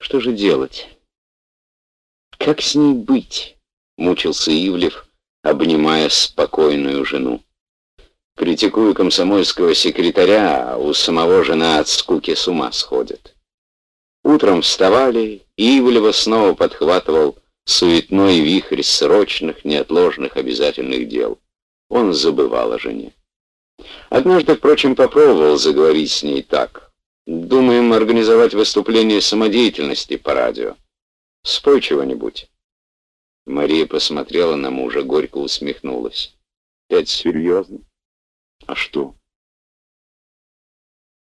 Что же делать? Как с ней быть? Мучился Ивлев, обнимая спокойную жену. Критикую комсомольского секретаря, а у самого жена от скуки с ума сходит. Утром вставали, и Ивлева снова подхватывал суетной вихрь срочных, неотложных обязательных дел. Он забывал о жене. Однажды, впрочем, попробовал заговорить с ней так. Думаем организовать выступление самодеятельности по радио. Спой чего-нибудь. Мария посмотрела на мужа, горько усмехнулась. Это серьезно? А что?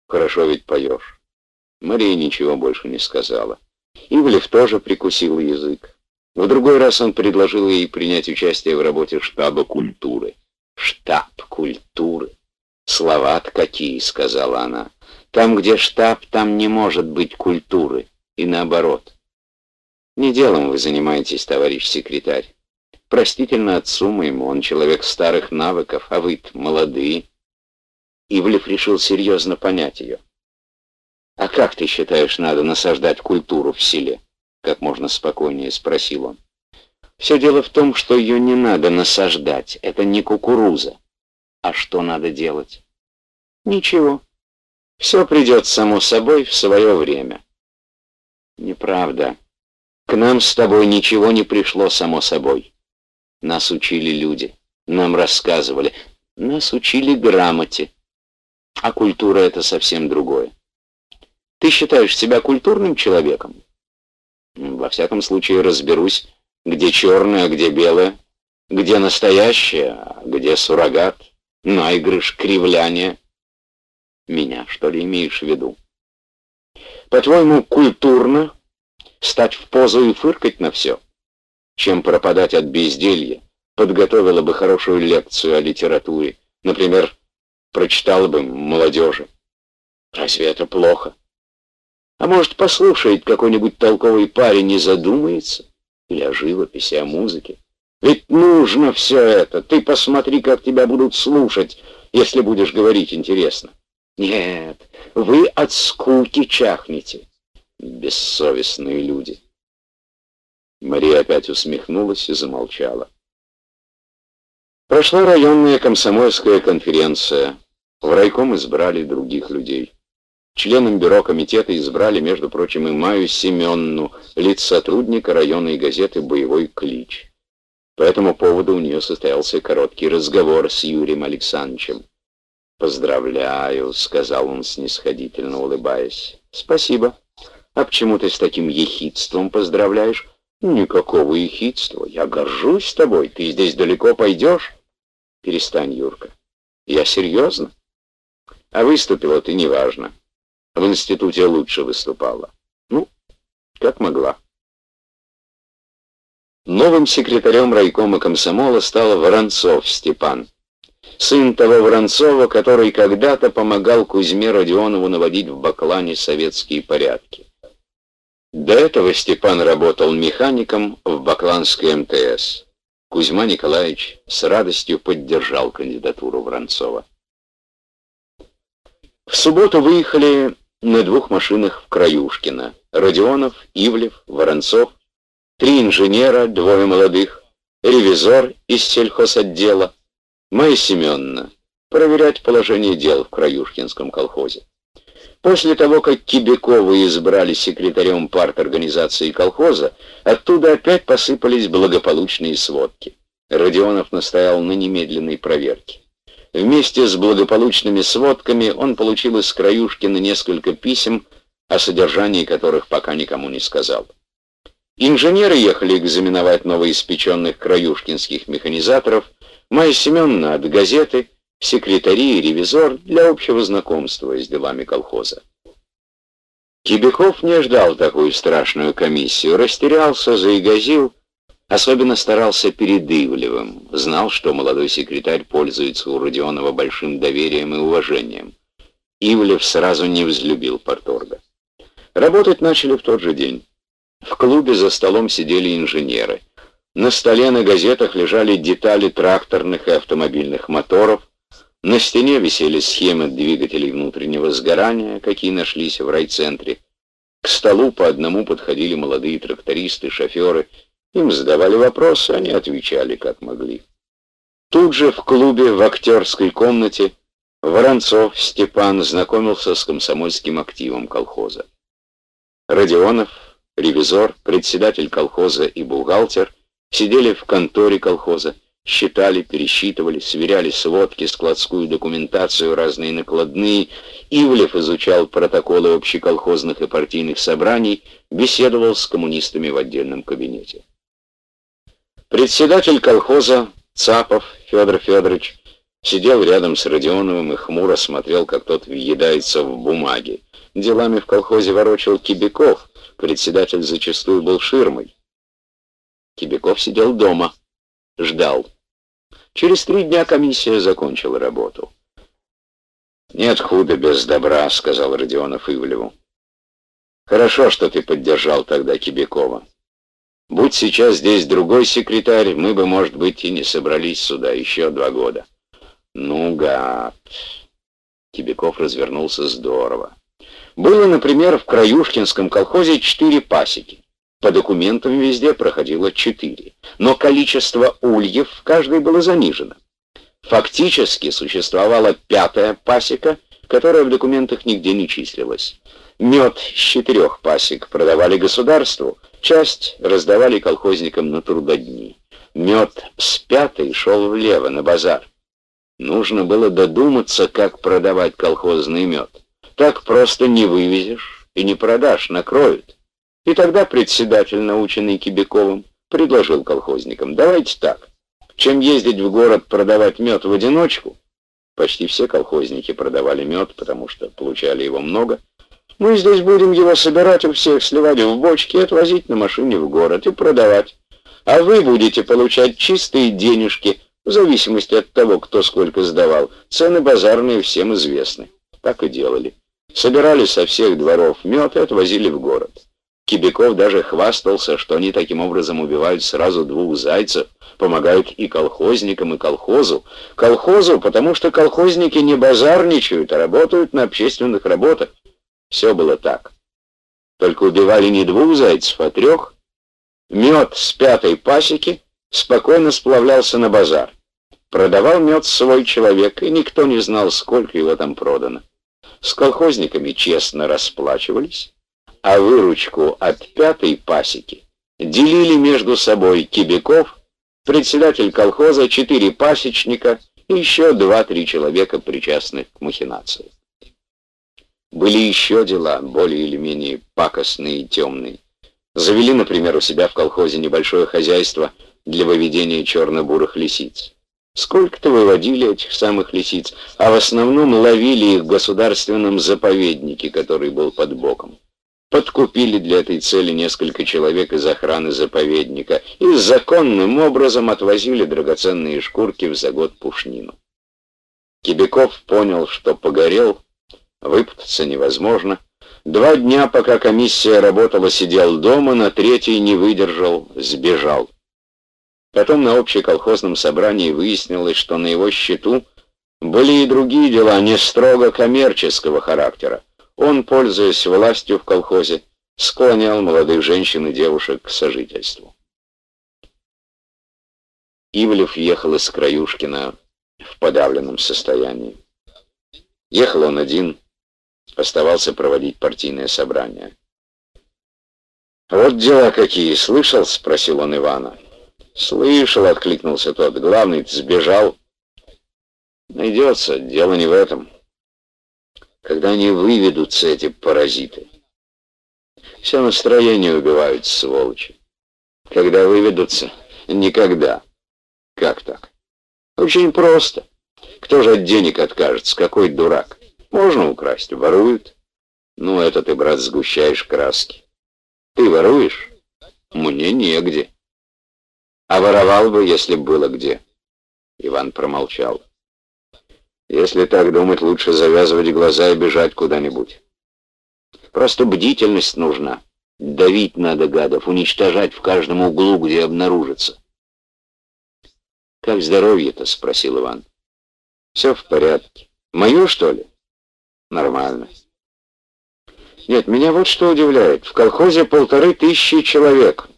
Хорошо ведь поешь. Мария ничего больше не сказала. Ивлев тоже прикусил язык. В другой раз он предложил ей принять участие в работе штаба культуры. Штаб культуры. Слова-то какие, сказала она. Там, где штаб, там не может быть культуры. И наоборот. Не делом вы занимаетесь, товарищ секретарь. Простительно отцу моему, он человек старых навыков, а вы молодые. Ивлев решил серьезно понять ее. «А как ты считаешь, надо насаждать культуру в селе?» Как можно спокойнее спросил он. «Все дело в том, что ее не надо насаждать. Это не кукуруза. А что надо делать?» «Ничего. Все придет само собой в свое время». «Неправда. К нам с тобой ничего не пришло само собой. Нас учили люди, нам рассказывали, нас учили грамоте. А культура — это совсем другое. Ты считаешь себя культурным человеком? Во всяком случае, разберусь, где черное, а где белое, где настоящее, а где суррогат, наигрыш, кривляние. Меня, что ли, имеешь в виду? По-твоему, культурно стать в позу и фыркать на все? Чем пропадать от безделья? Подготовила бы хорошую лекцию о литературе. Например, прочитала бы молодежи. Разве это плохо? А может, послушает какой-нибудь толковый парень и задумается? Или о живописи, о музыке? Ведь нужно все это. Ты посмотри, как тебя будут слушать, если будешь говорить интересно. Нет, вы от скуки чахнете. Бессовестные люди. Мария опять усмехнулась и замолчала. Прошла районная комсомольская конференция. В райком избрали других людей. Членом бюро комитета избрали, между прочим, и Маю Семенну, лиц-сотрудника районной газеты «Боевой клич». По этому поводу у нее состоялся короткий разговор с Юрием Александровичем. «Поздравляю», — сказал он, снисходительно улыбаясь. «Спасибо. А почему ты с таким ехидством поздравляешь?» «Никакого ехидства. Я горжусь тобой. Ты здесь далеко пойдешь?» «Перестань, Юрка. Я серьезно?» «А выступила ты неважно. В институте лучше выступала. Ну, как могла». Новым секретарем райкома комсомола стал Воронцов Степан. Сын того Воронцова, который когда-то помогал Кузьме Родионову наводить в Баклане советские порядки. До этого Степан работал механиком в Бакланской МТС. Кузьма Николаевич с радостью поддержал кандидатуру Воронцова. В субботу выехали на двух машинах в Краюшкино. Родионов, Ивлев, Воронцов, три инженера, двое молодых, ревизор из сельхозотдела, Майя Семеновна, проверять положение дел в Краюшкинском колхозе. После того, как Кибякова избрали секретарем парторганизации колхоза, оттуда опять посыпались благополучные сводки. Родионов настоял на немедленной проверке. Вместе с благополучными сводками он получил из Краюшкина несколько писем, о содержании которых пока никому не сказал. Инженеры ехали экзаменовать новоиспеченных краюшкинских механизаторов, Майя Семеновна от газеты — секретари и ревизор для общего знакомства с делами колхоза. Кибяков не ждал такую страшную комиссию, растерялся, заигазил, особенно старался перед Ивлевым, знал, что молодой секретарь пользуется у Родионова большим доверием и уважением. Ивлев сразу не взлюбил порторга. Работать начали в тот же день. В клубе за столом сидели инженеры. На столе на газетах лежали детали тракторных и автомобильных моторов, на стене висели схемы двигателей внутреннего сгорания, какие нашлись в райцентре. К столу по одному подходили молодые трактористы, шоферы. Им задавали вопросы, они отвечали как могли. Тут же в клубе в актерской комнате Воронцов Степан знакомился с комсомольским активом колхоза. Родионов, ревизор, председатель колхоза и бухгалтер сидели в конторе колхоза, считали, пересчитывали, сверяли сводки, складскую документацию, разные накладные. Ивлев изучал протоколы общеколхозных и партийных собраний, беседовал с коммунистами в отдельном кабинете. Председатель колхоза Цапов Федор Федорович сидел рядом с Родионовым и хмуро смотрел, как тот въедается в бумаги. Делами в колхозе ворочал Кибяков, председатель зачастую был ширмой. Кибяков сидел дома, ждал. Через три дня комиссия закончила работу. «Нет худа без добра», — сказал Родионов Ивлеву. «Хорошо, что ты поддержал тогда Кибякова. Будь сейчас здесь другой секретарь, мы бы, может быть, и не собрались сюда еще два года». «Ну, гад!» Кибяков развернулся здорово. Было, например, в Краюшкинском колхозе четыре пасеки. По документам везде проходило четыре, но количество ульев в каждой было занижено. Фактически существовала пятая пасека, которая в документах нигде не числилась. Мед с четырех пасек продавали государству, часть раздавали колхозникам на трудодни. Мед с пятой шел влево, на базар. Нужно было додуматься, как продавать колхозный мед. Так просто не вывезешь и не продашь, накроют. И тогда председатель, наученный Кибяковым, предложил колхозникам, давайте так, чем ездить в город продавать мед в одиночку, почти все колхозники продавали мед, потому что получали его много, мы здесь будем его собирать у всех, сливать в бочки отвозить на машине в город и продавать. А вы будете получать чистые денежки, в зависимости от того, кто сколько сдавал. Цены базарные всем известны. Так и делали. Собирали со всех дворов мед и отвозили в город. Кибяков даже хвастался, что они таким образом убивают сразу двух зайцев, помогают и колхозникам, и колхозу. Колхозу, потому что колхозники не базарничают, а работают на общественных работах. Все было так. Только убивали не двух зайцев, а трех. Мед с пятой пасеки спокойно сплавлялся на базар. Продавал мед свой человек, и никто не знал, сколько его там продано. С колхозниками честно расплачивались а выручку от пятой пасеки делили между собой Кибяков, председатель колхоза, четыре пасечника и еще два-три человека, причастных к махинации. Были еще дела, более или менее пакостные и темные. Завели, например, у себя в колхозе небольшое хозяйство для выведения черно-бурых лисиц. Сколько-то выводили этих самых лисиц, а в основном ловили их в государственном заповеднике, который был под боком подкупили для этой цели несколько человек из охраны заповедника и законным образом отвозили драгоценные шкурки в загод пушнину. Кибяков понял, что погорел, выпутаться невозможно. Два дня, пока комиссия работала, сидел дома, на третий не выдержал, сбежал. Потом на общеколхозном собрании выяснилось, что на его счету были и другие дела, не строго коммерческого характера. Он, пользуясь властью в колхозе, склонял молодых женщин и девушек к сожительству. Ивлев ехал из Краюшкина в подавленном состоянии. Ехал он один, оставался проводить партийное собрание. «Вот дела какие, слышал?» — спросил он Ивана. «Слышал», — откликнулся тот. «Главный сбежал». «Найдется, дело не в этом» когда они выведутся, эти паразиты. Все настроение убивают, сволочи. Когда выведутся? Никогда. Как так? Очень просто. Кто же от денег откажется? Какой дурак? Можно украсть, воруют. Ну, это ты, брат, сгущаешь краски. Ты воруешь? Мне негде. А воровал бы, если было где. Иван промолчал. Если так думать, лучше завязывать глаза и бежать куда-нибудь. Просто бдительность нужна. Давить надо гадов, уничтожать в каждом углу, где обнаружится. «Как здоровье-то?» — спросил Иван. «Все в порядке. Мое, что ли?» «Нормально». Нет, меня вот что удивляет. В колхозе полторы тысячи человек.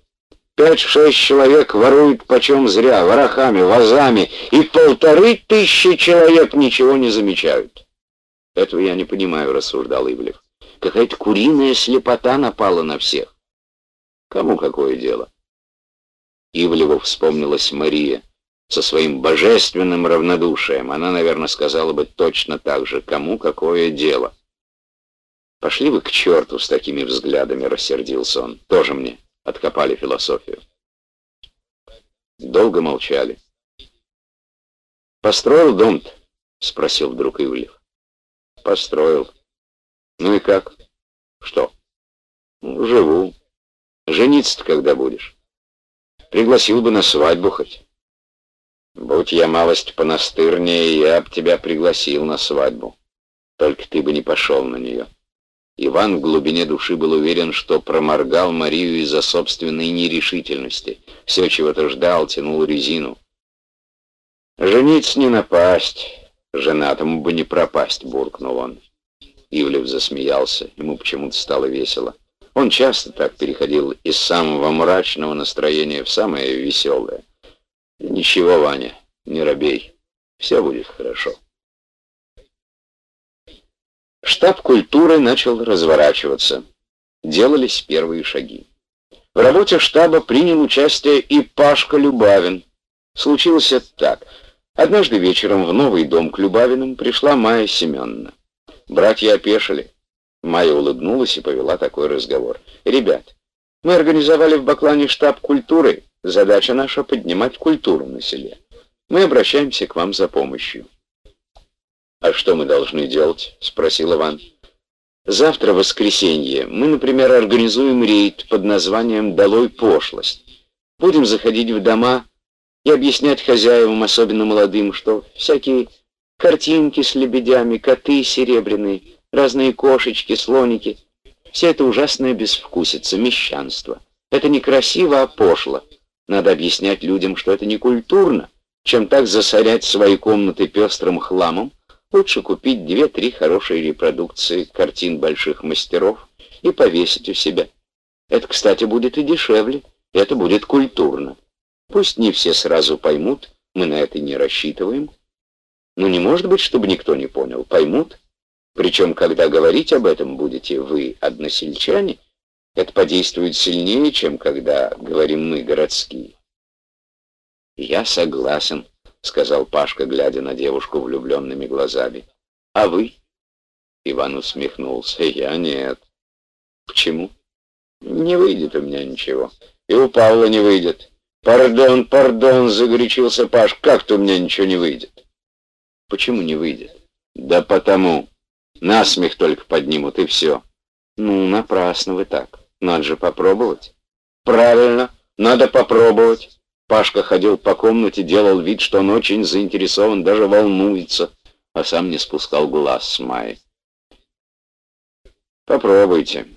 Пять-шесть человек воруют почем зря, ворохами, вазами, и полторы тысячи человек ничего не замечают. Этого я не понимаю, рассуждал Ивлев. Какая-то куриная слепота напала на всех. Кому какое дело? Ивлеву вспомнилась Мария со своим божественным равнодушием. Она, наверное, сказала бы точно так же, кому какое дело. «Пошли вы к черту с такими взглядами», — рассердился он. «Тоже мне откопали философию». Долго молчали. «Построил дом-то?» — спросил вдруг Ивлев. «Построил. Ну и как?» «Что?» ну, «Живу. Жениться-то когда будешь?» «Пригласил бы на свадьбу хоть». «Будь я малость понастырнее, я б тебя пригласил на свадьбу. Только ты бы не пошел на нее». Иван в глубине души был уверен, что проморгал Марию из-за собственной нерешительности. Все чего-то ждал, тянул резину. «Жениться не напасть, женатому бы не пропасть», — буркнул он. Ивлев засмеялся, ему почему-то стало весело. Он часто так переходил из самого мрачного настроения в самое веселое. «Ничего, Ваня, не робей, все будет хорошо». Штаб культуры начал разворачиваться. Делались первые шаги. В работе штаба принял участие и Пашка Любавин. Случилось это так. Однажды вечером в новый дом к Любавиным пришла Майя Семеновна. Братья опешили. Майя улыбнулась и повела такой разговор. «Ребят, мы организовали в Баклане штаб культуры. Задача наша — поднимать культуру на селе. Мы обращаемся к вам за помощью». «А что мы должны делать?» — спросил Иван. «Завтра, воскресенье, мы, например, организуем рейд под названием «Долой пошлость». Будем заходить в дома и объяснять хозяевам, особенно молодым, что всякие картинки с лебедями, коты серебряные, разные кошечки, слоники — все это ужасная безвкусица, мещанство. Это не красиво, а пошло. Надо объяснять людям, что это не культурно, чем так засорять свои комнаты пестрым хламом, Лучше купить две-три хорошие репродукции картин больших мастеров и повесить у себя. Это, кстати, будет и дешевле, это будет культурно. Пусть не все сразу поймут, мы на это не рассчитываем. Но не может быть, чтобы никто не понял. Поймут. Причем, когда говорить об этом будете вы, односельчане, это подействует сильнее, чем когда говорим мы, городские. Я согласен, — сказал Пашка, глядя на девушку влюбленными глазами. «А вы?» Иван усмехнулся. «Я нет». «Почему?» «Не выйдет у меня ничего. И у Павла не выйдет». «Пардон, пардон», — загорячился Паш. «Как-то у меня ничего не выйдет». «Почему не выйдет?» «Да потому. Насмех только поднимут, и все». «Ну, напрасно вы так. Надо же попробовать». «Правильно, надо попробовать». Пашка ходил по комнате, делал вид, что он очень заинтересован, даже волнуется, а сам не спускал глаз с Майи. «Попробуйте.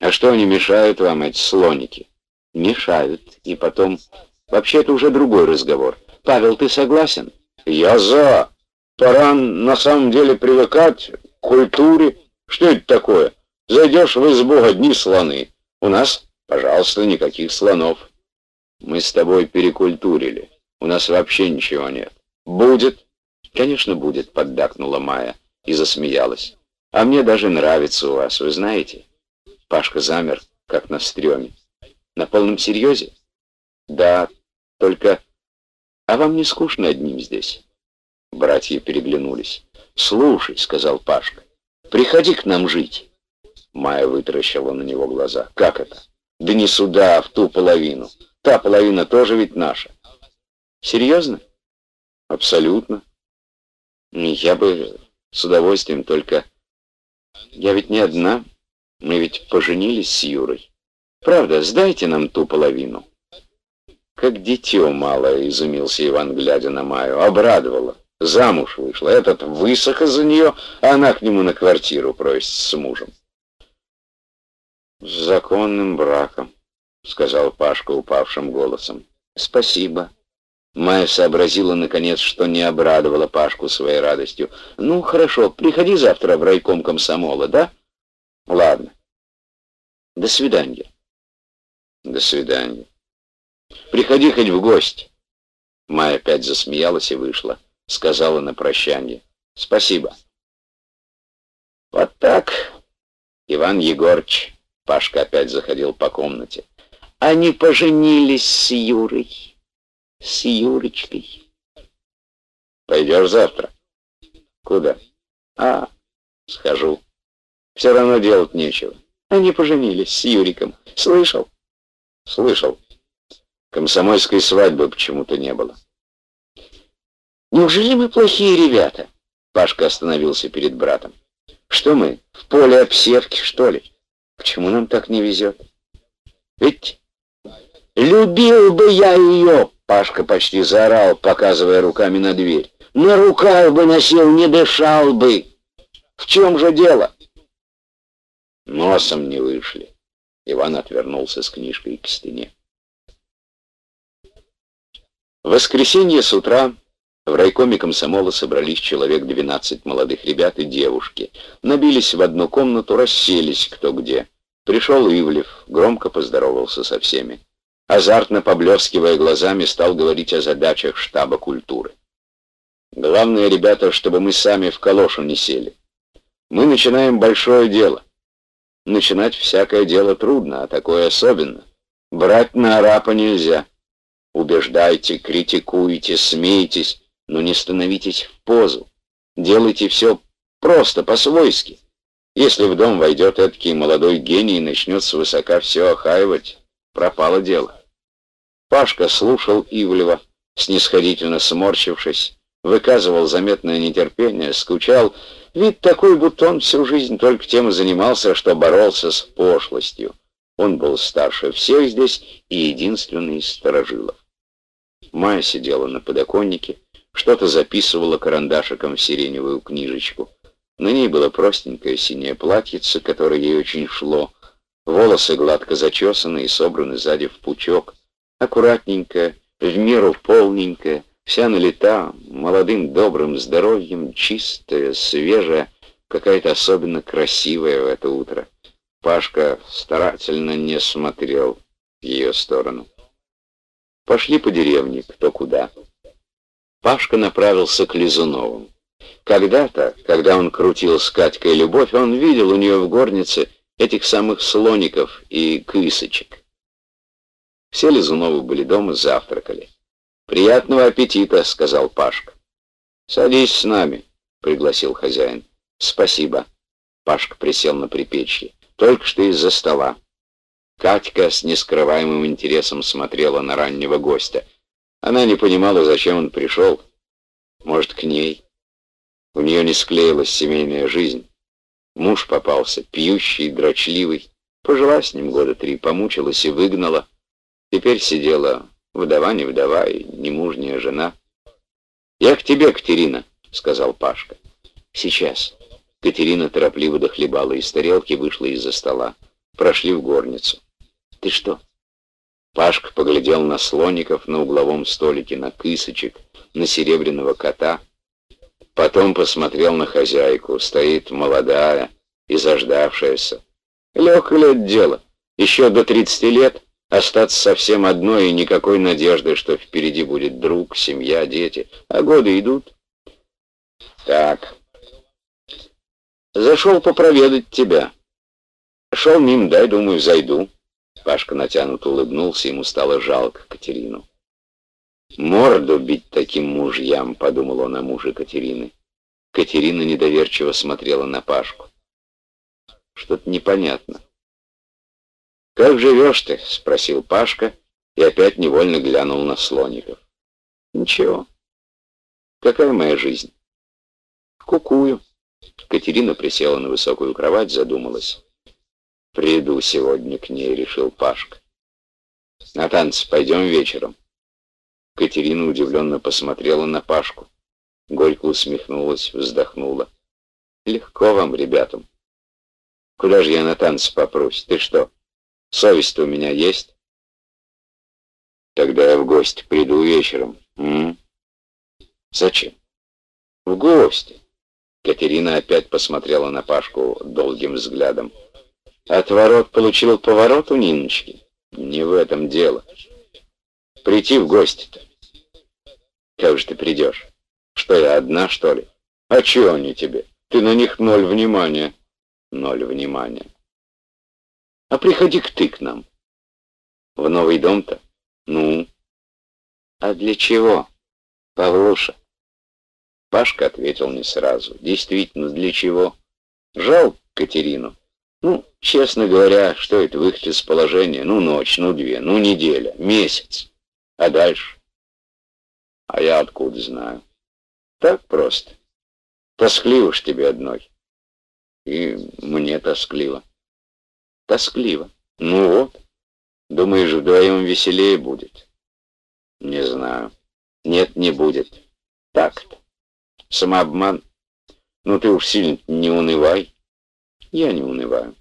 А что они мешают вам, эти слоники?» «Мешают. И потом... Вообще, это уже другой разговор. Павел, ты согласен?» «Я за. Пора на самом деле привыкать к культуре. Что это такое? Зайдешь в избу, одни слоны. У нас, пожалуйста, никаких слонов». Мы с тобой перекультурили. У нас вообще ничего нет. Будет? Конечно, будет, поддакнула Майя и засмеялась. А мне даже нравится у вас, вы знаете? Пашка замер, как на стреме. На полном серьезе? Да, только... А вам не скучно одним здесь? Братья переглянулись. «Слушай», — сказал Пашка, — «приходи к нам жить». Майя вытаращила на него глаза. «Как это?» «Да не сюда, а в ту половину. Та половина тоже ведь наша. Серьезно? Абсолютно. Я бы с удовольствием, только... Я ведь не одна. Мы ведь поженились с Юрой. Правда, сдайте нам ту половину. Как дитё малое, изумился Иван, глядя на Маю. Обрадовала. Замуж вышла. Этот высох из-за нее, а она к нему на квартиру просит с мужем. С законным браком. — сказал Пашка упавшим голосом. «Спасибо». Майя сообразила, наконец, что не обрадовала Пашку своей радостью. «Ну, хорошо, приходи завтра в райком комсомола, да?» «Ладно, До свидания. До свидания. Приходи хоть в гости. Майя опять засмеялась и вышла. Сказала на прощание. Спасибо. Вот так, Иван Егорыч, Пашка опять заходил по комнате. Они поженились с Юрой, с Юрочкой. Пойдешь завтра? Куда? А, схожу. Все равно делать нечего. Они поженились с Юриком. Слышал? Слышал. Комсомольской свадьбы почему-то не было. Неужели мы плохие ребята? Пашка остановился перед братом. Что мы, в поле обсерки, что ли? Почему нам так не везет? Ведь любил бы я ее, Пашка почти заорал, показывая руками на дверь. На руках бы носил, не дышал бы. В чем же дело? Носом не вышли. Иван отвернулся с книжкой к стене. В воскресенье с утра в райкоме комсомола собрались человек 12 молодых ребят и девушки. Набились в одну комнату, расселись кто где. Пришел Ивлев, громко поздоровался со всеми. Азартно поблескивая глазами, стал говорить о задачах штаба культуры. Главное, ребята, чтобы мы сами в калошу не сели. Мы начинаем большое дело. Начинать всякое дело трудно, а такое особенно. Брать на арапа нельзя. Убеждайте, критикуйте, смейтесь, но не становитесь в позу. Делайте все просто, по-свойски. Если в дом войдет эдакий молодой гений и начнет свысока все охаивать, пропало дело. Пашка слушал Ивлева, снисходительно сморщившись, выказывал заметное нетерпение, скучал, Вид такой, будто он всю жизнь только тем и занимался, что боролся с пошлостью. Он был старше всех здесь и единственный из сторожилов. Майя сидела на подоконнике, что-то записывала карандашиком в сиреневую книжечку. На ней было простенькое синее платьице, которое ей очень шло, волосы гладко зачесаны и собраны сзади в пучок, аккуратненькое, в меру полненькое, Вся налита молодым добрым здоровьем, чистая, свежая, какая-то особенно красивая в это утро. Пашка старательно не смотрел в ее сторону. Пошли по деревне, кто куда. Пашка направился к Лизуновым. Когда-то, когда он крутил с Катькой любовь, он видел у нее в горнице этих самых слоников и кысочек. Все Лизуновы были дома, завтракали. «Приятного аппетита», — сказал Пашка. «Садись с нами», — пригласил хозяин. «Спасибо». Пашка присел на припечье. «Только что из-за стола». Катька с нескрываемым интересом смотрела на раннего гостя. Она не понимала, зачем он пришел. Может, к ней. У нее не склеилась семейная жизнь. Муж попался, пьющий, дрочливый. Пожила с ним года три, помучилась и выгнала. Теперь сидела Вдова не вдова и не мужняя жена. «Я к тебе, Катерина», — сказал Пашка. «Сейчас». Катерина торопливо дохлебала из тарелки, вышла из-за стола. Прошли в горницу. «Ты что?» Пашка поглядел на слоников на угловом столике, на кысочек, на серебряного кота. Потом посмотрел на хозяйку. Стоит молодая и заждавшаяся. Легкое ли дело? Еще до тридцати лет Остаться совсем одной и никакой надежды, что впереди будет друг, семья, дети. А годы идут. Так. Зашел попроведать тебя. Шел мимо, дай, думаю, зайду. Пашка натянуто улыбнулся, ему стало жалко Катерину. «Морду бить таким мужьям», — подумал он о муже Катерины. Катерина недоверчиво смотрела на Пашку. Что-то непонятно. «Как живешь ты?» — спросил Пашка и опять невольно глянул на слоников. «Ничего. Какая моя жизнь?» «Кукую». Катерина присела на высокую кровать, задумалась. «Приду сегодня к ней», — решил Пашка. «На танцы пойдем вечером». Катерина удивленно посмотрела на Пашку. Горько усмехнулась, вздохнула. «Легко вам, ребятам. Куда же я на танцы попрусь? Ты что?» Совесть-то у меня есть. Тогда я в гости приду вечером. М? Зачем? В гости. Катерина опять посмотрела на Пашку долгим взглядом. Отворот получил поворот у Ниночки? Не в этом дело. Прийти в гости-то. Как же ты придешь? Что я одна, что ли? А чего они тебе? Ты на них ноль внимания. Ноль внимания. А приходи-ка ты к нам. В новый дом-то? Ну? А для чего, Павлуша? Пашка ответил не сразу. Действительно, для чего? Жал Катерину. Ну, честно говоря, что это выход из положения? Ну, ночь, ну, две, ну, неделя, месяц. А дальше? А я откуда знаю? Так просто. Тоскливо ж тебе одной. И мне тоскливо. Тоскливо. Ну вот. Думаешь, вдвоем веселее будет? Не знаю. Нет, не будет. Так-то. Самообман. Ну ты уж сильно не унывай. Я не унываю.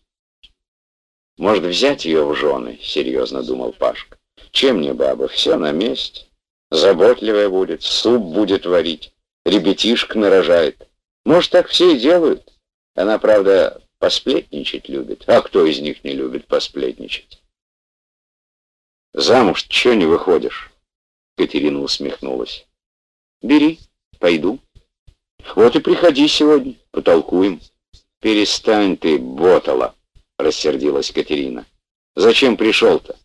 Может, взять ее в жены, серьезно думал Пашка. Чем мне баба, все на месте. Заботливая будет, суп будет варить, ребятишка нарожает. Может, так все и делают. Она, правда, посплетничать любит. А кто из них не любит посплетничать? Замуж чё не выходишь? Катерина усмехнулась. Бери, пойду. Вот и приходи сегодня, потолкуем. «Перестань ты, ботала!» — рассердилась Катерина. «Зачем пришел-то?»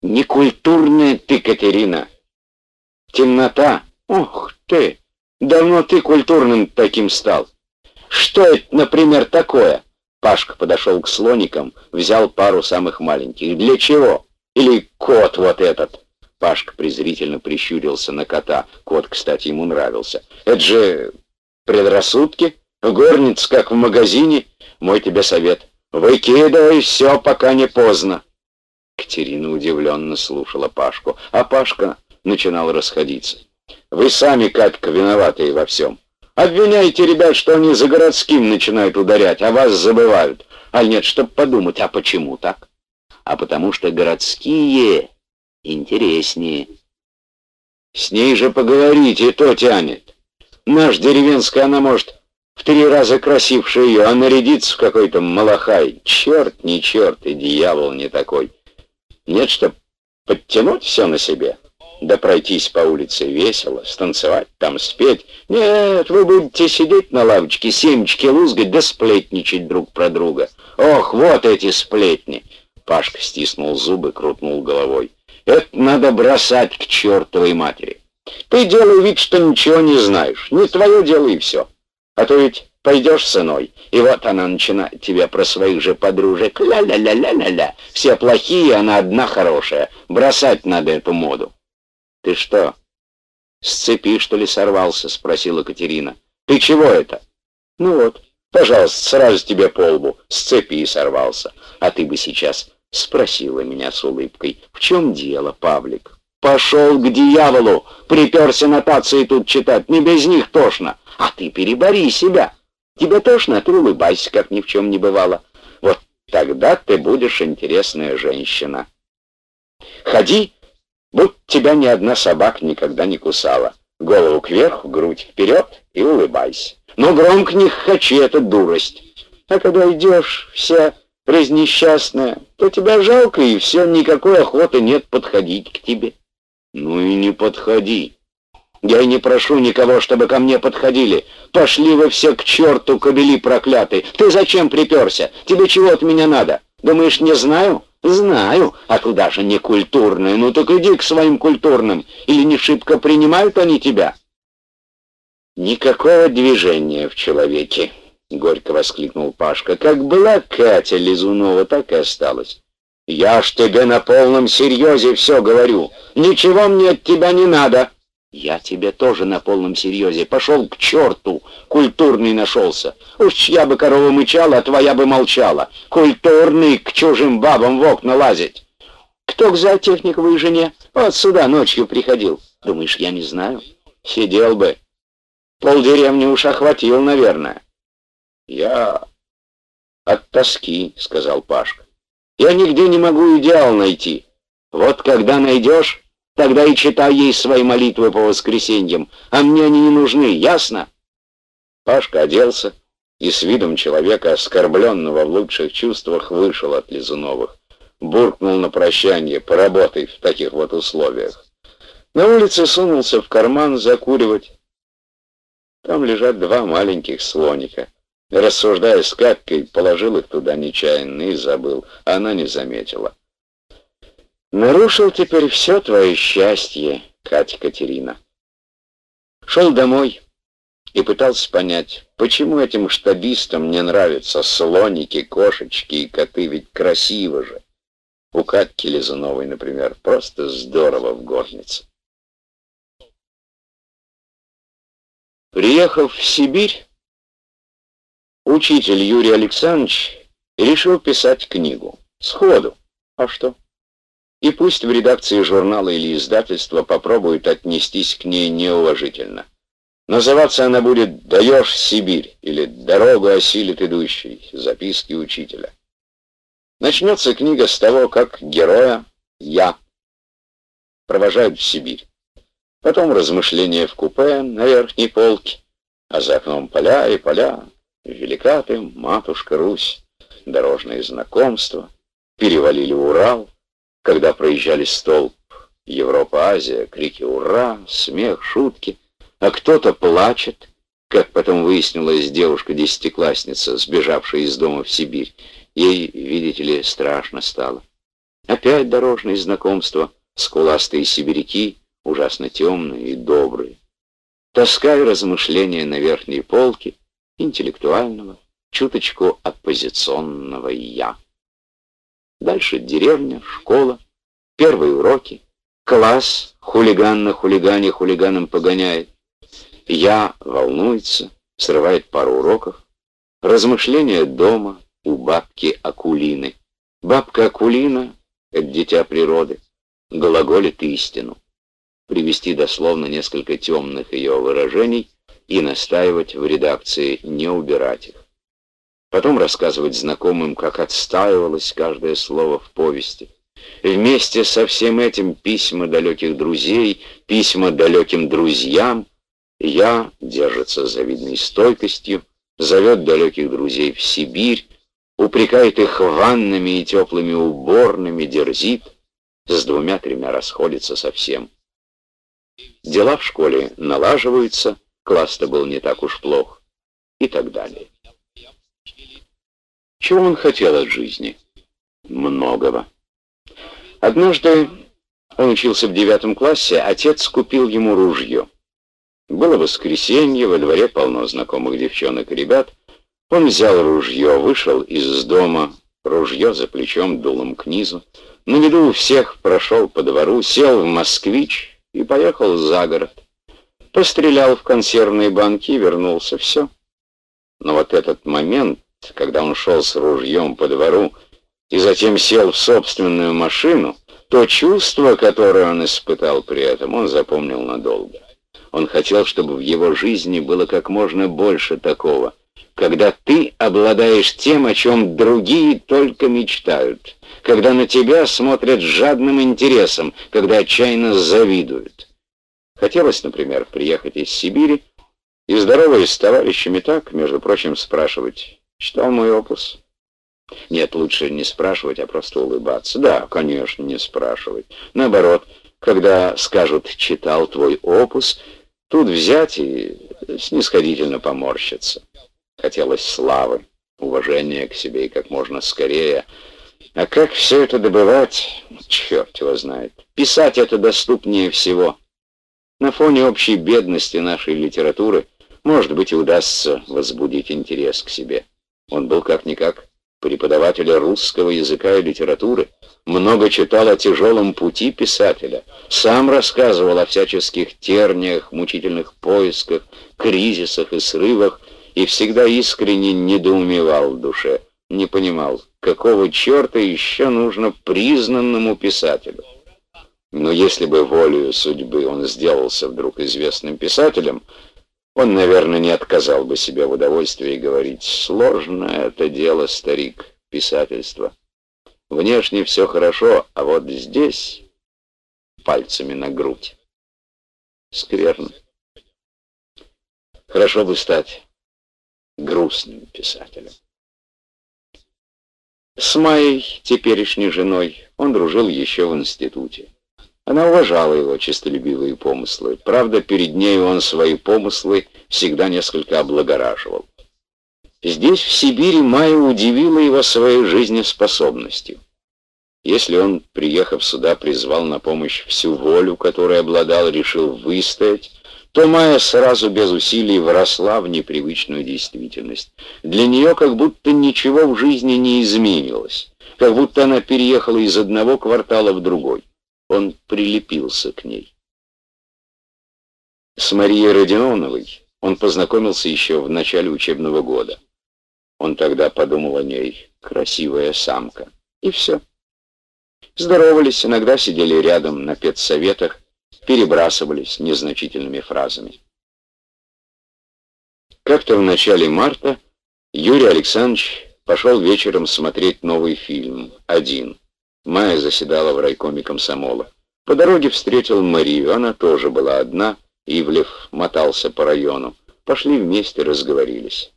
«Некультурная ты, Катерина!» «Темнота? Ох ты! Давно ты культурным таким стал! Что это, например, такое?» Пашка подошел к слоникам, взял пару самых маленьких. «Для чего? Или кот вот этот?» Пашка презрительно прищурился на кота. Кот, кстати, ему нравился. «Это же предрассудки?» Горниц, как в магазине, мой тебе совет. Выкидывай все, пока не поздно. Катерина удивленно слушала Пашку, а Пашка начинал расходиться. Вы сами, Катька, виноватые во всем. Обвиняете ребят, что они за городским начинают ударять, а вас забывают. А нет, чтоб подумать, а почему так? А потому что городские интереснее. С ней же поговорить и то тянет. Наш деревенский она может в три раза красивше ее, а нарядится в какой-то малахай. Черт не черт, и дьявол не такой. Нет, чтоб подтянуть все на себе, да пройтись по улице весело, станцевать, там спеть. Нет, вы будете сидеть на лавочке, семечки лузгать, да сплетничать друг про друга. Ох, вот эти сплетни! Пашка стиснул зубы, крутнул головой. Это надо бросать к чертовой матери. Ты делай вид, что ничего не знаешь. Не твое дело и все. А то ведь пойдешь с иной, и вот она начинает тебе про своих же подружек. Ля-ля-ля-ля-ля-ля. Все плохие, она одна хорошая. Бросать надо эту моду. Ты что, с цепи, что ли, сорвался? Спросила Катерина. Ты чего это? Ну вот, пожалуйста, сразу тебе по лбу. С цепи сорвался. А ты бы сейчас спросила меня с улыбкой. В чем дело, Павлик? Пошел к дьяволу! Приперся нотации тут читать. Не без них тошно. А ты перебори себя. Тебе тошно, ты улыбайся, как ни в чем не бывало. Вот тогда ты будешь интересная женщина. Ходи, будь тебя ни одна собака никогда не кусала. Голову кверху, грудь вперед и улыбайся. Но громко не хачи, это дурость. А когда идешь вся разнесчастная, то тебя жалко, и все, никакой охоты нет подходить к тебе. Ну и не подходи. Я и не прошу никого, чтобы ко мне подходили. Пошли вы все к черту, кобели проклятый. Ты зачем приперся? Тебе чего от меня надо? Думаешь, не знаю? Знаю. А куда же не культурные? Ну так иди к своим культурным. Или не шибко принимают они тебя? Никакого движения в человеке, горько воскликнул Пашка. Как была Катя Лизунова, так и осталась. Я ж тебе на полном серьезе все говорю. Ничего мне от тебя не надо. Я тебе тоже на полном серьезе. Пошел к черту, культурный нашелся. Уж я бы корова мычала, а твоя бы молчала. Культурный к чужим бабам в окна лазить. Кто к зоотехниковой жене? Вот сюда ночью приходил. Думаешь, я не знаю? Сидел бы. Пол деревни уж охватил, наверное. Я от тоски, сказал Пашка. Я нигде не могу идеал найти. Вот когда найдешь, Тогда и читай ей свои молитвы по воскресеньям, а мне они не нужны, ясно?» Пашка оделся, и с видом человека, оскорбленного в лучших чувствах, вышел от Лизуновых. Буркнул на прощание, поработай в таких вот условиях. На улице сунулся в карман закуривать. Там лежат два маленьких слоника. Рассуждая с Катькой, положил их туда нечаянно и забыл. Она не заметила. Нарушил теперь все твое счастье, Катя Катерина. Шел домой и пытался понять, почему этим штабистам не нравятся слоники, кошечки и коты, ведь красиво же. У Катки Лизуновой, например, просто здорово в горнице. Приехав в Сибирь, учитель Юрий Александрович решил писать книгу. Сходу. А что? И пусть в редакции журнала или издательства попробуют отнестись к ней неуважительно. Называться она будет «Даешь Сибирь» или «Дорогу осилит идущий» записки учителя. Начнется книга с того, как героя «Я» провожают в Сибирь. Потом размышления в купе на верхней полке, а за окном поля и поля, велика ты, матушка Русь, дорожные знакомства, перевалили Урал, когда проезжали столб Европа-Азия, крики «Ура!», смех, шутки, а кто-то плачет, как потом выяснилась девушка-десятиклассница, сбежавшая из дома в Сибирь. Ей, видите ли, страшно стало. Опять дорожные знакомства, скуластые сибиряки, ужасно темные и добрые. Тоска и размышления на верхней полке интеллектуального, чуточку оппозиционного «я». Дальше деревня, школа, первые уроки, класс, хулиган на хулигане хулиганом погоняет. Я волнуется, срывает пару уроков. Размышления дома у бабки Акулины. Бабка Акулина — это дитя природы, глаголит истину привести дословно несколько темных ее выражений и настаивать в редакции не убирать их. Потом рассказывать знакомым, как отстаивалось каждое слово в повести. Вместе со всем этим письма далеких друзей, письма далеким друзьям, я, держится завидной стойкостью, зовет далеких друзей в Сибирь, упрекает их ваннами и теплыми уборными, дерзит, с двумя-тремя расходится совсем. Дела в школе налаживаются, класс-то был не так уж плох и так далее. Чего он хотел от жизни? Многого. Однажды он учился в девятом классе, отец купил ему ружье. Было воскресенье, во дворе полно знакомых девчонок и ребят. Он взял ружье, вышел из дома, ружье за плечом дулом к низу. На виду у всех прошел по двору, сел в москвич и поехал за город. Пострелял в консервные банки вернулся. Все. Но вот этот момент, когда он шел с ружьем по двору и затем сел в собственную машину, то чувство, которое он испытал при этом, он запомнил надолго. Он хотел, чтобы в его жизни было как можно больше такого, когда ты обладаешь тем, о чем другие только мечтают, когда на тебя смотрят с жадным интересом, когда отчаянно завидуют. Хотелось, например, приехать из Сибири и, здороваясь с товарищами так, между прочим, спрашивать, читал мой опус? Нет, лучше не спрашивать, а просто улыбаться. Да, конечно, не спрашивать. Наоборот, когда скажут «читал твой опус», тут взять и снисходительно поморщиться. Хотелось славы, уважения к себе и как можно скорее – а как все это добывать, черт его знает. Писать это доступнее всего. На фоне общей бедности нашей литературы, может быть, и удастся возбудить интерес к себе. Он был как-никак преподавателя русского языка и литературы, много читал о тяжелом пути писателя, сам рассказывал о всяческих терниях, мучительных поисках, кризисах и срывах и всегда искренне недоумевал в душе, не понимал, какого черта еще нужно признанному писателю. Но если бы волею судьбы он сделался вдруг известным писателем, он, наверное, не отказал бы себе в удовольствии говорить «Сложно это дело, старик, писательство. Внешне все хорошо, а вот здесь...» Пальцами на грудь. Скверно. Хорошо бы стать грустным писателем. С Майей, теперешней женой, он дружил еще в институте. Она уважала его честолюбивые помыслы. Правда, перед нею он свои помыслы всегда несколько облагораживал. Здесь, в Сибири, Майя удивила его своей жизнеспособностью. Если он, приехав сюда, призвал на помощь всю волю, которой обладал, решил выстоять, то Майя сразу без усилий вросла в непривычную действительность. Для нее как будто ничего в жизни не изменилось, как будто она переехала из одного квартала в другой. Он прилепился к ней. С Марией Родионовой он познакомился еще в начале учебного года. Он тогда подумал о ней, красивая самка, и все. Здоровались, иногда сидели рядом на педсоветах, перебрасывались незначительными фразами. Как-то в начале марта Юрий Александрович пошел вечером смотреть новый фильм «Один». Майя заседала в райкоме комсомола. По дороге встретил Марию, она тоже была одна, Ивлев мотался по району. Пошли вместе, разговорились.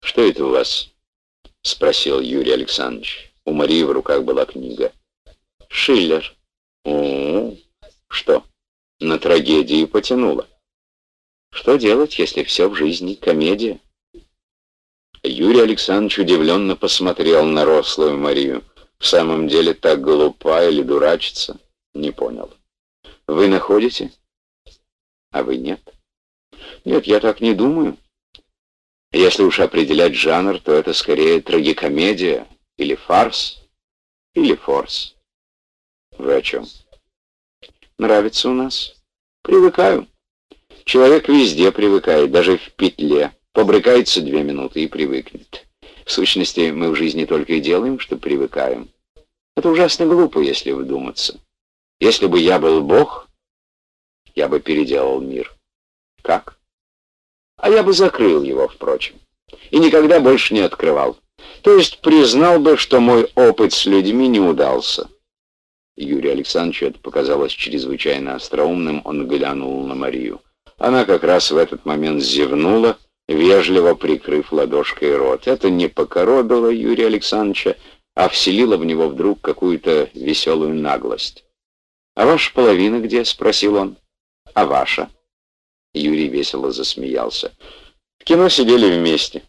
«Что это у вас?» — спросил Юрий Александрович. У Марии в руках была книга. «Шиллер». «О, что, на трагедии потянуло?» «Что делать, если все в жизни комедия?» Юрий Александрович удивленно посмотрел на рослую Марию. В самом деле так глупа или дурачится? Не понял. Вы находите? А вы нет? Нет, я так не думаю. Если уж определять жанр, то это скорее трагикомедия или фарс, или форс. Вы о чем? Нравится у нас? Привыкаю. Человек везде привыкает, даже в петле. Побрыкается две минуты и привыкнет. В сущности, мы в жизни только и делаем, что привыкаем. Это ужасно глупо, если вдуматься. Если бы я был Бог, я бы переделал мир. Как? А я бы закрыл его, впрочем, и никогда больше не открывал. То есть признал бы, что мой опыт с людьми не удался. Юрию Александровичу это показалось чрезвычайно остроумным, он глянул на Марию. Она как раз в этот момент зевнула, вежливо прикрыв ладошкой рот. Это не покоробило Юрия Александровича, а вселило в него вдруг какую-то веселую наглость. «А ваша половина где?» — спросил он. «А ваша?» Юрий весело засмеялся. В кино сидели вместе.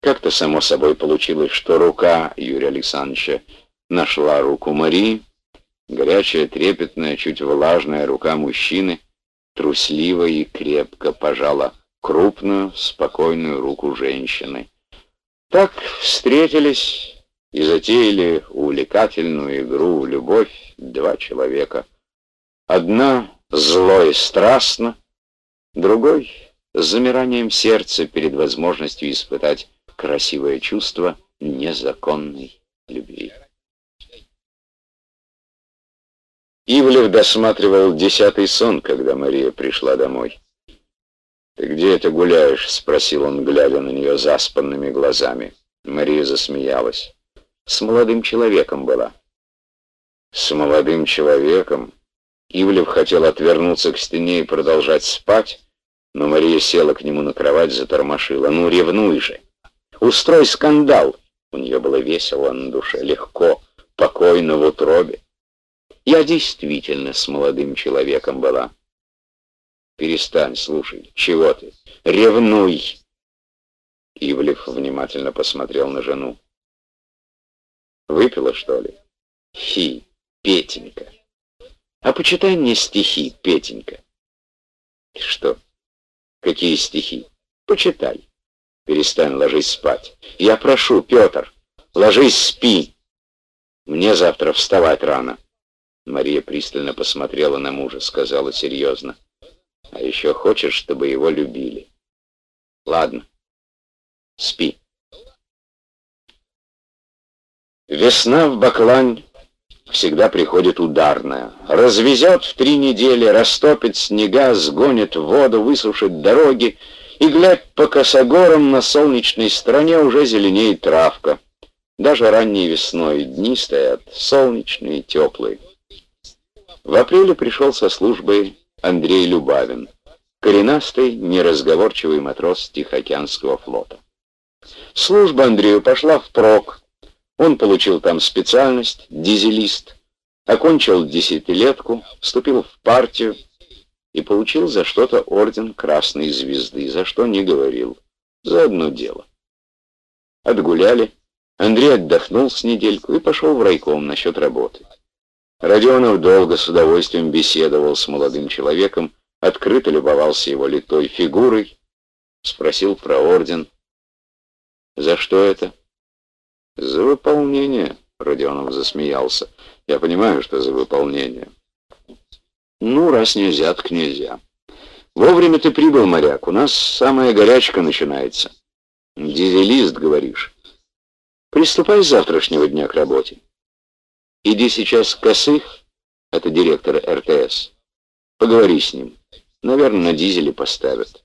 Как-то само собой получилось, что рука Юрия Александровича нашла руку Марии, горячая, трепетная, чуть влажная рука мужчины, трусливо и крепко пожала крупную, спокойную руку женщины. Так встретились и затеяли увлекательную игру в любовь два человека. Одна зло и страстно, другой с замиранием сердца перед возможностью испытать красивое чувство незаконной любви. Ивлев досматривал десятый сон, когда Мария пришла домой. «Ты где это гуляешь?» — спросил он, глядя на нее заспанными глазами. Мария засмеялась. «С молодым человеком была». «С молодым человеком?» Ивлев хотел отвернуться к стене и продолжать спать, но Мария села к нему на кровать, затормошила. «Ну, ревнуй же! Устрой скандал!» У нее было весело на душе, легко, покойно в утробе. «Я действительно с молодым человеком была». Перестань, слушай. Чего ты? Ревнуй. Ивлев внимательно посмотрел на жену. Выпила, что ли? Фи, Петенька. А почитай мне стихи, Петенька. Что? Какие стихи? Почитай. Перестань, ложись спать. Я прошу, Петр, ложись, спи. Мне завтра вставать рано. Мария пристально посмотрела на мужа, сказала серьезно. А еще хочешь, чтобы его любили. Ладно, спи. Весна в Баклань всегда приходит ударная. Развезет в три недели, растопит снега, сгонит воду, высушит дороги, и, глядь по косогорам, на солнечной стороне уже зеленеет травка. Даже ранней весной дни стоят солнечные, теплые. В апреле пришел со службы Андрей Любавин. коренастый, неразговорчивый матрос Тихоокеанского флота. Служба Андрею пошла впрок. Он получил там специальность, дизелист, окончил десятилетку, вступил в партию и получил за что-то орден Красной Звезды, за что не говорил, за одно дело. Отгуляли, Андрей отдохнул с недельку и пошел в райком насчет работы. Родионов долго с удовольствием беседовал с молодым человеком, открыто любовался его литой фигурой, спросил про орден. «За что это?» «За выполнение», — Родионов засмеялся. «Я понимаю, что за выполнение». «Ну, раз нельзя, так нельзя. Вовремя ты прибыл, моряк, у нас самая горячка начинается». «Дизелист, говоришь?» «Приступай с завтрашнего дня к работе. Иди сейчас к Косых, это директор РТС. Поговори с ним. Наверное, на дизеле поставят.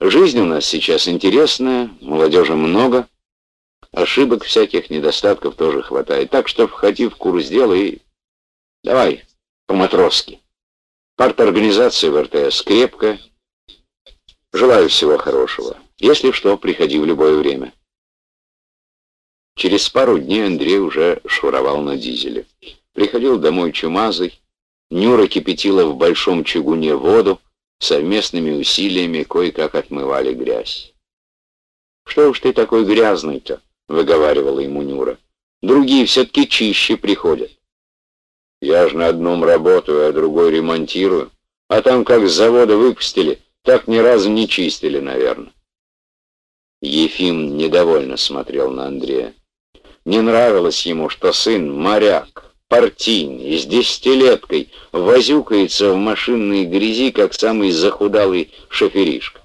Жизнь у нас сейчас интересная, молодежи много, ошибок всяких, недостатков тоже хватает. Так что входи в курс дела и... Давай, по-матросски. Парторганизация в РТС крепкая. Желаю всего хорошего. Если что, приходи в любое время. Через пару дней Андрей уже шуровал на дизеле. Приходил домой чумазый, Нюра кипятила в большом чугуне воду, совместными усилиями кое-как отмывали грязь. «Что уж ты такой грязный-то?» — выговаривала ему Нюра. «Другие все-таки чище приходят». «Я же на одном работаю, а другой ремонтирую. А там как с завода выпустили, так ни разу не чистили, наверное». Ефим недовольно смотрел на Андрея. Не нравилось ему, что сын моряк, партийный, с десятилеткой, возюкается в машинной грязи, как самый захудалый шоферишка.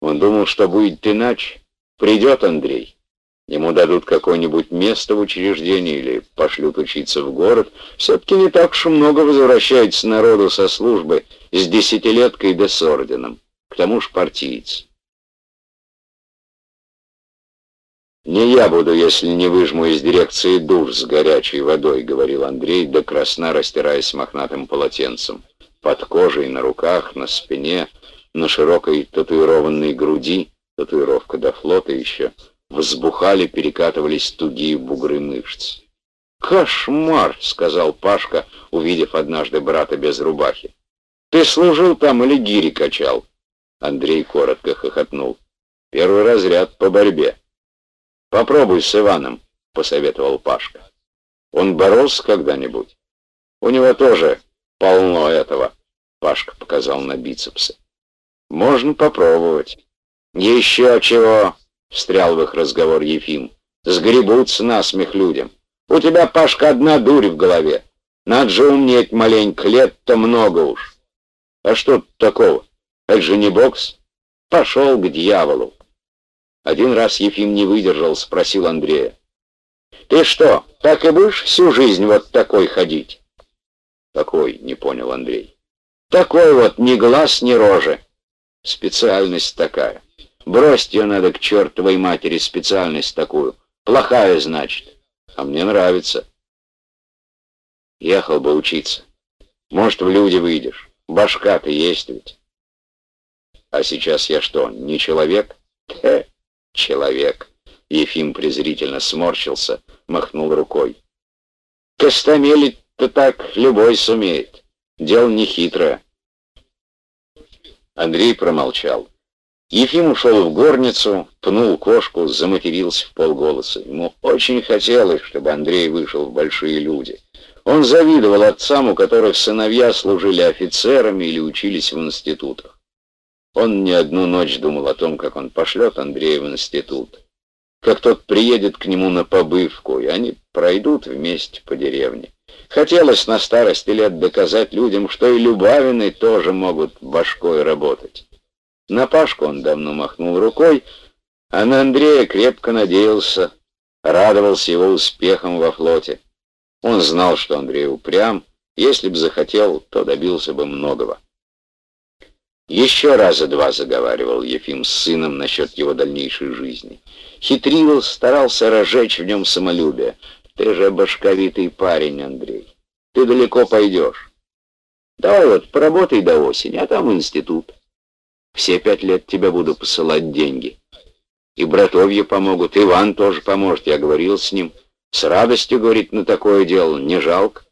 Он думал, что будет иначе. Придет Андрей. Ему дадут какое-нибудь место в учреждении или пошлют учиться в город. Все-таки не так уж много возвращается народу со службы с десятилеткой да с орденом. К тому ж партиец. «Не я буду, если не выжму из дирекции душ с горячей водой», — говорил Андрей, до красна растираясь мохнатым полотенцем. Под кожей, на руках, на спине, на широкой татуированной груди, татуировка до флота еще, взбухали, перекатывались тугие бугры мышц. «Кошмар!» — сказал Пашка, увидев однажды брата без рубахи. «Ты служил там или гири качал?» Андрей коротко хохотнул. «Первый разряд по борьбе». Попробуй с Иваном, посоветовал Пашка. Он боролся когда-нибудь? У него тоже полно этого, Пашка показал на бицепсы. Можно попробовать. Еще чего, встрял в их разговор Ефим. Сгребутся насмех людям. У тебя, Пашка, одна дурь в голове. Надо же умнеть маленько, лет-то много уж. А что тут такого? Это же не бокс. Пошел к дьяволу. Один раз Ефим не выдержал, спросил Андрея. «Ты что, так и будешь всю жизнь вот такой ходить?» «Такой?» — не понял Андрей. «Такой вот, ни глаз, ни рожи. Специальность такая. Бросить ее надо к чертовой матери, специальность такую. Плохая, значит. А мне нравится». Ехал бы учиться. Может, в люди выйдешь. Башка-то есть ведь. А сейчас я что, не человек? Хе человек. Ефим презрительно сморщился, махнул рукой. Костомелить-то так любой сумеет. Дело не хитрое. Андрей промолчал. Ефим ушел в горницу, пнул кошку, заматерился в полголоса. Ему очень хотелось, чтобы Андрей вышел в большие люди. Он завидовал отцам, у которых сыновья служили офицерами или учились в институтах. Он не одну ночь думал о том, как он пошлет Андрея в институт, как тот приедет к нему на побывку, и они пройдут вместе по деревне. Хотелось на старости лет доказать людям, что и Любавины тоже могут башкой работать. На Пашку он давно махнул рукой, а на Андрея крепко надеялся, радовался его успехам во флоте. Он знал, что Андрей упрям, если б захотел, то добился бы многого. Еще раза два заговаривал Ефим с сыном насчет его дальнейшей жизни. Хитрил, старался разжечь в нем самолюбие. Ты же башковитый парень, Андрей. Ты далеко пойдешь. Давай вот поработай до осени, а там институт. Все пять лет тебя буду посылать деньги. И братовья помогут, Иван тоже поможет, я говорил с ним. С радостью, говорит, на такое дело, не жалко.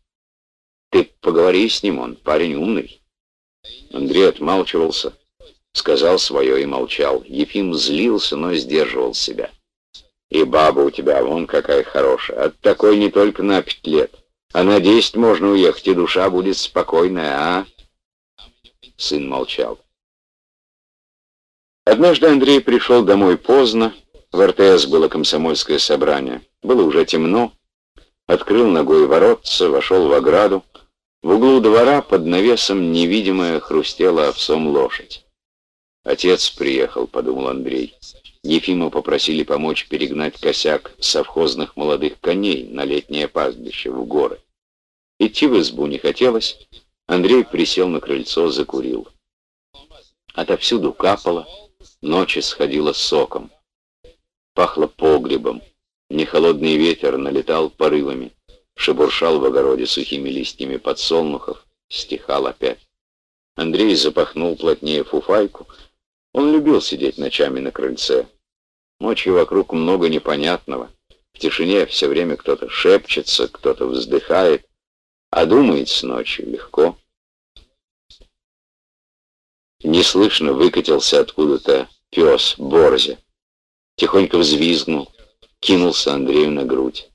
Ты поговори с ним, он парень умный. Андрей отмалчивался, сказал свое и молчал. Ефим злился, но сдерживал себя. И баба у тебя вон какая хорошая. От такой не только на пять лет, а на десять можно уехать, и душа будет спокойная, а? Сын молчал. Однажды Андрей пришел домой поздно. В РТС было комсомольское собрание. Было уже темно. Открыл ногой воротца, вошел в ограду. В углу двора под навесом невидимая хрустела овсом лошадь. «Отец приехал», — подумал Андрей. Ефима попросили помочь перегнать косяк совхозных молодых коней на летнее пастбище в горы. Идти в избу не хотелось. Андрей присел на крыльцо, закурил. Отовсюду капало, ночь сходила соком. Пахло погребом. Нехолодный ветер налетал порывами шебуршал в огороде сухими листьями подсолнухов, стихал опять. Андрей запахнул плотнее фуфайку. Он любил сидеть ночами на крыльце. Ночью вокруг много непонятного. В тишине все время кто-то шепчется, кто-то вздыхает, а думается ночью легко. Неслышно выкатился откуда-то пес Борзя. Тихонько взвизгнул, кинулся Андрею на грудь.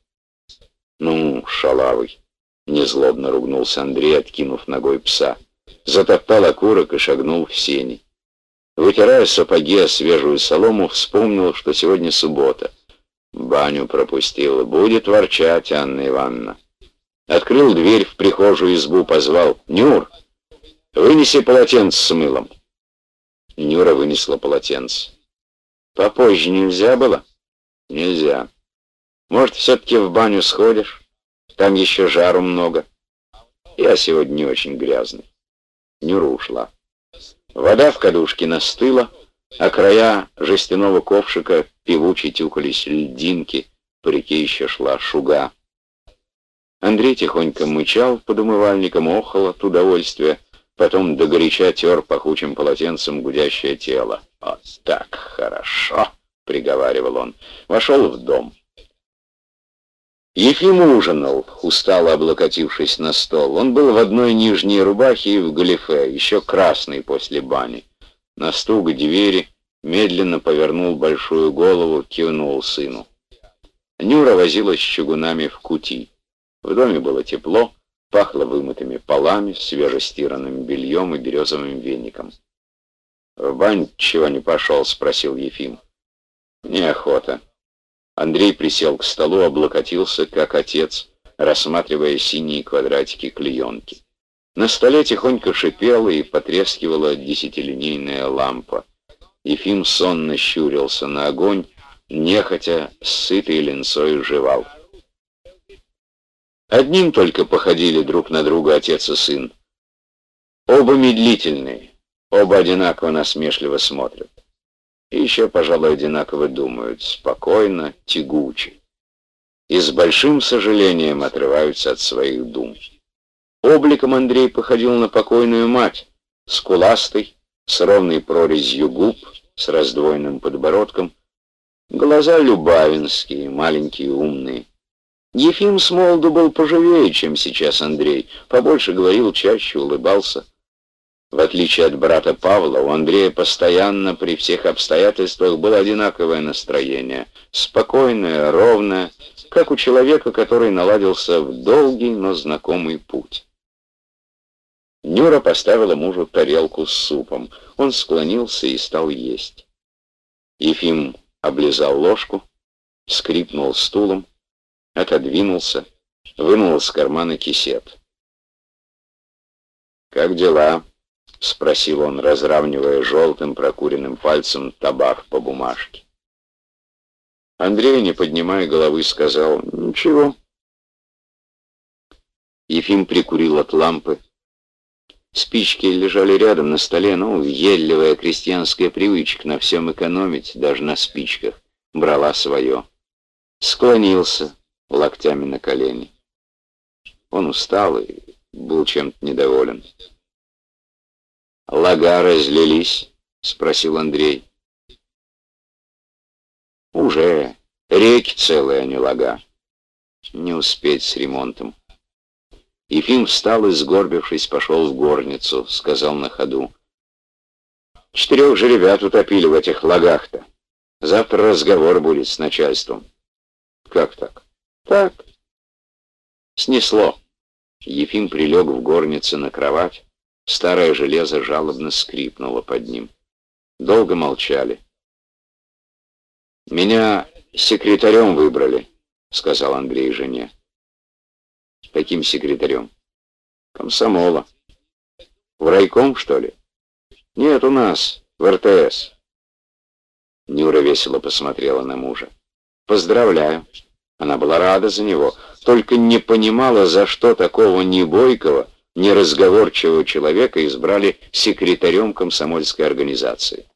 «Ну, шалавый!» — незлобно ругнулся Андрей, откинув ногой пса. Затоптал окурок и шагнул в сени. Вытирая сапоги о свежую солому, вспомнил, что сегодня суббота. Баню пропустил. Будет ворчать Анна Ивановна. Открыл дверь в прихожую избу, позвал. «Нюр, вынеси полотенце с мылом». Нюра вынесла полотенце. «Попозже нельзя было?» «Нельзя». Может, все-таки в баню сходишь? Там еще жару много. Я сегодня не очень грязный. Нюра ушла. Вода в кадушке настыла, а края жестяного ковшика певуче тюкались льдинки, по реке еще шла шуга. Андрей тихонько мычал под умывальником, охал от удовольствия, потом до горяча тер пахучим полотенцем гудящее тело. «Вот так хорошо!» — приговаривал он. Вошел в дом. Ефим ужинал, устало облокотившись на стол. Он был в одной нижней рубахе и в галифе, еще красный после бани. На стук двери медленно повернул большую голову, кивнул сыну. Нюра возилась с чугунами в кути. В доме было тепло, пахло вымытыми полами, свежестиранным бельем и березовым веником. «В бань чего не пошел?» — спросил Ефим. «Неохота», Андрей присел к столу, облокотился, как отец, рассматривая синие квадратики клеенки. На столе тихонько шипела и потрескивала десятилинейная лампа. Ефим сонно щурился на огонь, нехотя сытый линцой жевал. Одним только походили друг на друга отец и сын. Оба медлительные, оба одинаково насмешливо смотрят. И еще, пожалуй, одинаково думают, спокойно, тягуче. И с большим сожалением отрываются от своих дум. Обликом Андрей походил на покойную мать, скуластый, с ровной прорезью губ, с раздвоенным подбородком. Глаза любавинские, маленькие, умные. Ефим с молоду был поживее, чем сейчас Андрей. Побольше говорил, чаще улыбался. В отличие от брата Павла, у Андрея постоянно при всех обстоятельствах было одинаковое настроение, спокойное, ровное, как у человека, который наладился в долгий, но знакомый путь. Нюра поставила мужу тарелку с супом. Он склонился и стал есть. Ефим облизал ложку, скрипнул стулом, отодвинулся, вынул из кармана кисет. «Как дела?» — спросил он, разравнивая желтым прокуренным пальцем табак по бумажке. Андрей, не поднимая головы, сказал «Ничего». Ефим прикурил от лампы. Спички лежали рядом на столе, ну, въедливая крестьянская привычка на всем экономить, даже на спичках, брала свое. Склонился локтями на колени. Он устал и был чем-то недоволен. «Лага разлились?» — спросил Андрей. Уже. Реки целые, а не лага. Не успеть с ремонтом. Ефим встал и, сгорбившись, пошел в горницу, сказал на ходу. Четырех же ребят утопили в этих лагах-то. Завтра разговор будет с начальством. Как так? Так. Снесло. Ефим прилег в горнице на кровать. Старое железо жалобно скрипнуло под ним. Долго молчали. «Меня секретарем выбрали», — сказал Андрей жене. «Каким секретарем?» «Комсомола». «В райком, что ли?» «Нет, у нас, в РТС». Нюра весело посмотрела на мужа. «Поздравляю». Она была рада за него, только не понимала, за что такого небойкого, неразговорчивого человека избрали секретарем комсомольской организации.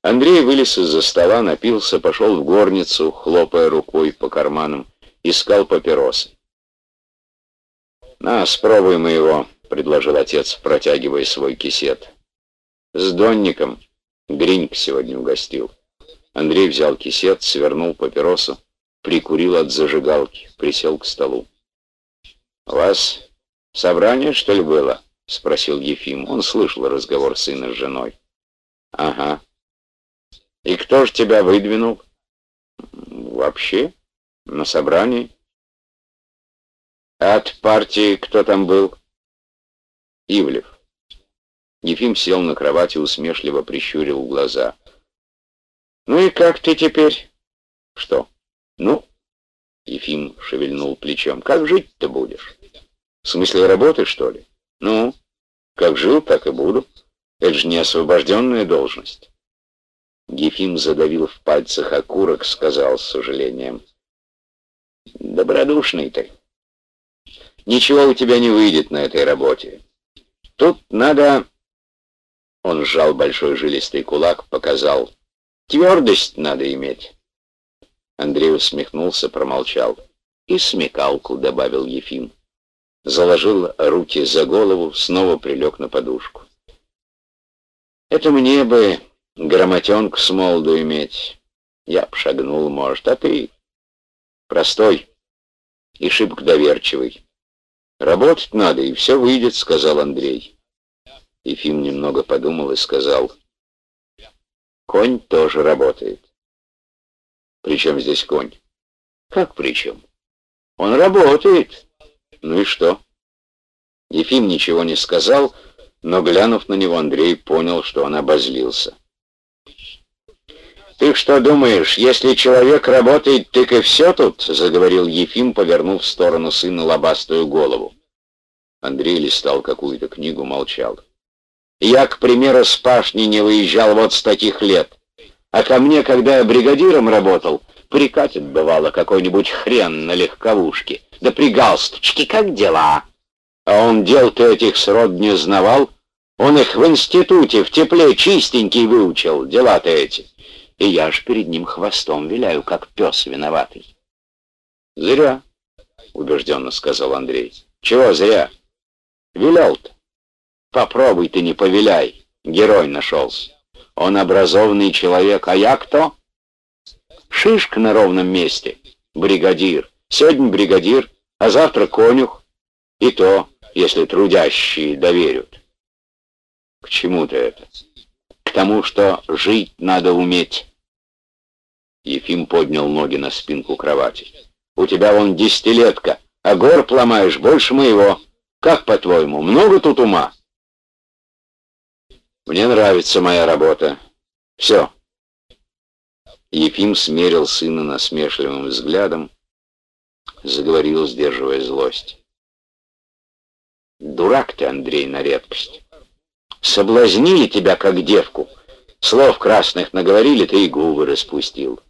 Андрей вылез из-за стола, напился, пошел в горницу, хлопая рукой по карманам, искал папиросы. «На, спробуем его», — предложил отец, протягивая свой кисет. «С донником. Гриньк сегодня угостил». Андрей взял кисет, свернул папиросу, прикурил от зажигалки, присел к столу. «У вас собрание, что ли, было?» — спросил Ефим. Он слышал разговор сына с женой. «Ага. И кто ж тебя выдвинул?» «Вообще? На собрании?» «От партии кто там был?» «Ивлев». Ефим сел на кровати, усмешливо прищурил глаза. «Ну и как ты теперь?» «Что?» «Ну?» Ефим шевельнул плечом. «Как жить-то будешь?» «В смысле работы, что ли?» «Ну, как жил, так и буду. Это же не освобожденная должность». Ефим задавил в пальцах окурок, сказал с сожалением. «Добродушный ты. Ничего у тебя не выйдет на этой работе. Тут надо...» Он сжал большой жилистый кулак, показал. «Твердость надо иметь». Андрей усмехнулся, промолчал. «И смекалку», — добавил Ефим. Заложил руки за голову, снова прилег на подушку. «Это мне бы грамотенку с молоду иметь. Я б шагнул, может, а ты простой и шибко доверчивый. Работать надо, и все выйдет», — сказал Андрей. Ефим немного подумал и сказал, «Конь тоже работает». При чем здесь конь? Как при чем? Он работает. Ну и что? Ефим ничего не сказал, но, глянув на него, Андрей понял, что он обозлился. «Ты что думаешь, если человек работает, так и все тут?» — заговорил Ефим, повернув в сторону сына лобастую голову. Андрей листал какую-то книгу, молчал. «Я, к примеру, с пашни не выезжал вот с таких лет. А ко мне, когда я бригадиром работал, прикатит, бывало, какой-нибудь хрен на легковушке. Да при галстучке, как дела? А он дел-то этих срод не знавал. Он их в институте в тепле чистенький выучил, дела-то эти. И я ж перед ним хвостом виляю, как пес виноватый. Зря, убежденно сказал Андрей. Чего зря? Вилял-то. Попробуй ты не повиляй, герой нашелся. Он образованный человек, а я кто? Шишка на ровном месте. Бригадир. Сегодня бригадир, а завтра конюх. И то, если трудящие доверят. К чему ты это? К тому, что жить надо уметь. Ефим поднял ноги на спинку кровати. У тебя вон десятилетка, а гор ломаешь больше моего. Как, по-твоему, много тут ума? Мне нравится моя работа. Все. Ефим смерил сына насмешливым взглядом, заговорил, сдерживая злость. «Дурак ты, Андрей, на редкость. Соблазнили тебя, как девку. Слов красных наговорили, ты и губы распустил.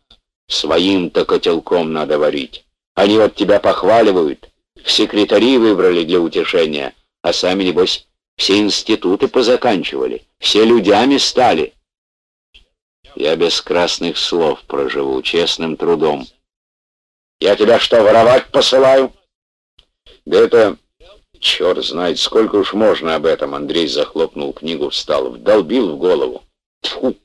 Своим-то котелком надо варить. Они вот тебя похваливают, в секретари выбрали для утешения, а сами, небось, все институты позаканчивали, все людями стали. Я без красных слов проживу, честным трудом. Я тебя что, воровать посылаю? Да это... Черт знает, сколько уж можно об этом. Андрей захлопнул книгу, встал, вдолбил в голову. Тьфу!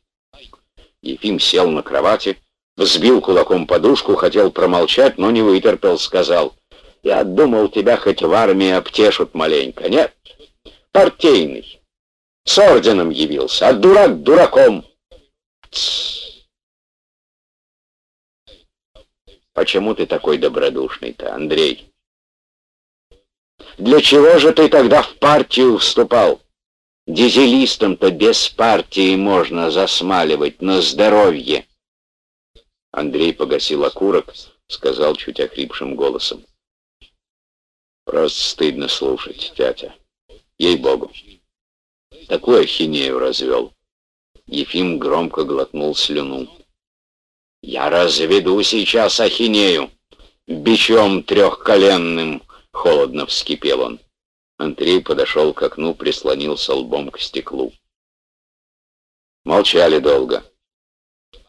Ефим сел на кровати, взбил кулаком подушку, хотел промолчать, но не вытерпел, сказал. Я думал, тебя хоть в армии обтешут маленько. Нет, партийный. С орденом явился, а дурак дураком. Почему ты такой добродушный-то, Андрей? Для чего же ты тогда в партию вступал? Дизелистом-то без партии можно засмаливать на здоровье. Андрей погасил окурок, сказал чуть охрипшим голосом. Просто стыдно слушать, тятя. Ей-богу. Такую ахинею развел. Ефим громко глотнул слюну. «Я разведу сейчас ахинею! Бичом трехколенным!» — холодно вскипел он. Андрей подошел к окну, прислонился лбом к стеклу. Молчали долго.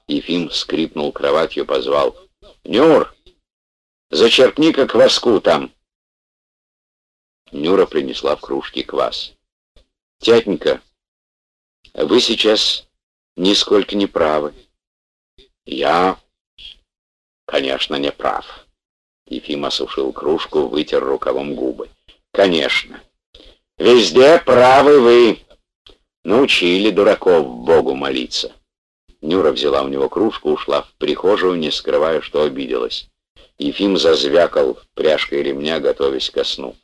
Ефим скрипнул кроватью, позвал. «Нюр, зачерпни-ка кваску там!» Нюра принесла в кружке квас. «Тятенька, вы сейчас нисколько не правы». «Я, конечно, не прав». Ефим осушил кружку, вытер рукавом губы. «Конечно. Везде правы вы. Научили дураков Богу молиться». Нюра взяла у него кружку, ушла в прихожую, не скрывая, что обиделась. Ефим зазвякал пряжкой ремня, готовясь ко сну.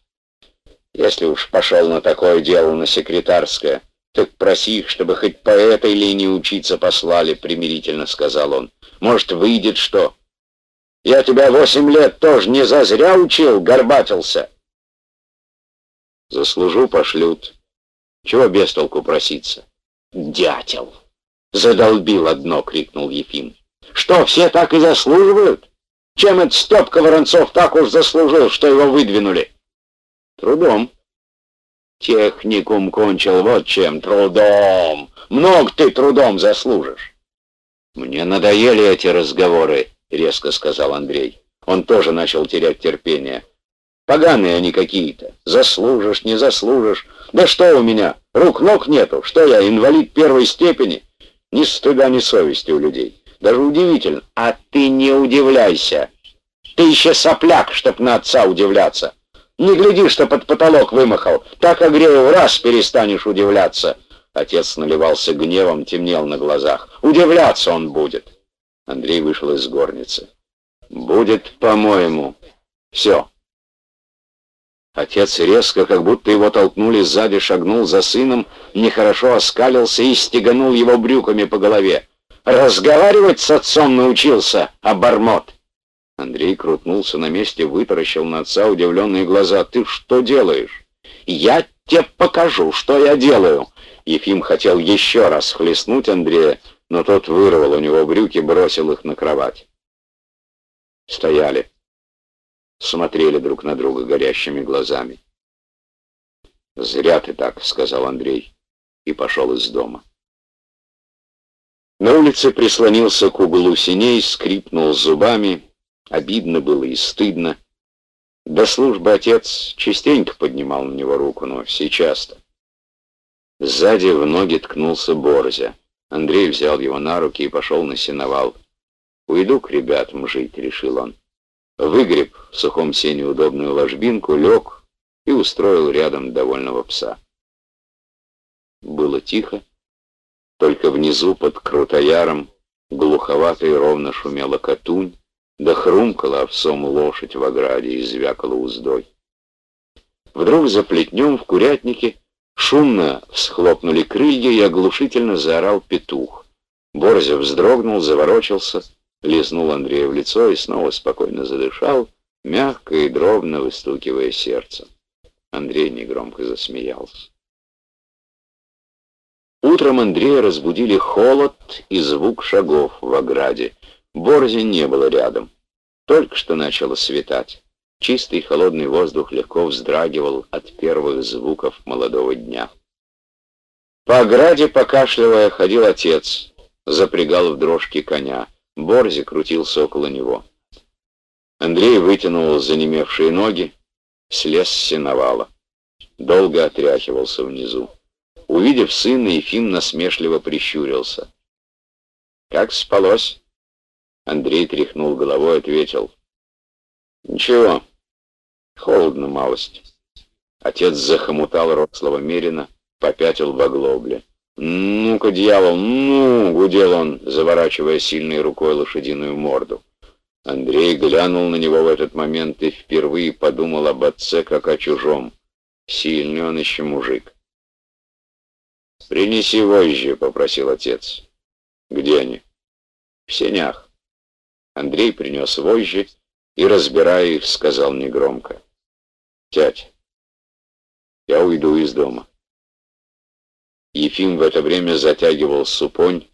«Если уж пошел на такое дело, на секретарское, так проси их, чтобы хоть по этой линии учиться послали», — примирительно сказал он. «Может, выйдет что?» «Я тебя восемь лет тоже не зазря учил, горбатился». «Заслужу, пошлют. Чего без толку проситься?» «Дятел!» Задолбил одно, крикнул Ефим. Что, все так и заслуживают? Чем этот Стопка Воронцов так уж заслужил, что его выдвинули? Трудом. Техникум кончил вот чем, трудом. Много ты трудом заслужишь. Мне надоели эти разговоры, резко сказал Андрей. Он тоже начал терять терпение. Поганые они какие-то. Заслужишь, не заслужишь. Да что у меня? Рук-ног нету. Что я, инвалид первой степени? Ни стыда, ни совести у людей. Даже удивительно. А ты не удивляйся. Ты еще сопляк, чтоб на отца удивляться. Не гляди, что под потолок вымахал. Так огрею, раз перестанешь удивляться. Отец наливался гневом, темнел на глазах. Удивляться он будет. Андрей вышел из горницы. Будет, по-моему. Все. Отец резко, как будто его толкнули сзади, шагнул за сыном, нехорошо оскалился и стеганул его брюками по голове. «Разговаривать с отцом научился, обормот!» Андрей крутнулся на месте, вытаращил на отца удивленные глаза. «Ты что делаешь?» «Я тебе покажу, что я делаю!» Ефим хотел еще раз хлестнуть Андрея, но тот вырвал у него брюки, бросил их на кровать. Стояли смотрели друг на друга горящими глазами. «Зря ты так», — сказал Андрей, и пошел из дома. На улице прислонился к углу синей, скрипнул зубами, обидно было и стыдно. До службы отец частенько поднимал на него руку, но все часто. Сзади в ноги ткнулся Борзя. Андрей взял его на руки и пошел на сеновал. «Уйду к ребятам жить», — решил он выгреб в сухом сене удобную ложбинку, лег и устроил рядом довольного пса. Было тихо, только внизу под крутояром глуховато и ровно шумела катунь, да хрумкала овсом лошадь в ограде и звякала уздой. Вдруг за плетнем в курятнике шумно всхлопнули крылья и оглушительно заорал петух. Борзя вздрогнул, заворочился — лизнул Андрея в лицо и снова спокойно задышал, мягко и дробно выстукивая сердцем. Андрей негромко засмеялся. Утром Андрея разбудили холод и звук шагов в ограде. Борзи не было рядом. Только что начало светать. Чистый холодный воздух легко вздрагивал от первых звуков молодого дня. По ограде, покашливая, ходил отец, запрягал в дрожки коня. Борзи крутился около него. Андрей вытянул занемевшие ноги, слез с сеновала. Долго отряхивался внизу. Увидев сына, Ефим насмешливо прищурился. «Как спалось?» Андрей тряхнул головой, ответил. «Ничего, холодно малость». Отец захомутал рослого Мерина, попятил в оглобле. «Ну-ка, дьявол, ну!» — гудел он, заворачивая сильной рукой лошадиную морду. Андрей глянул на него в этот момент и впервые подумал об отце, как о чужом. Сильный он еще мужик. «Принеси вожжи», — попросил отец. «Где они?» «В сенях». Андрей принес вожжи и, разбирая их, сказал негромко. «Тять, я уйду из дома». Ефим в это время затягивал супонь,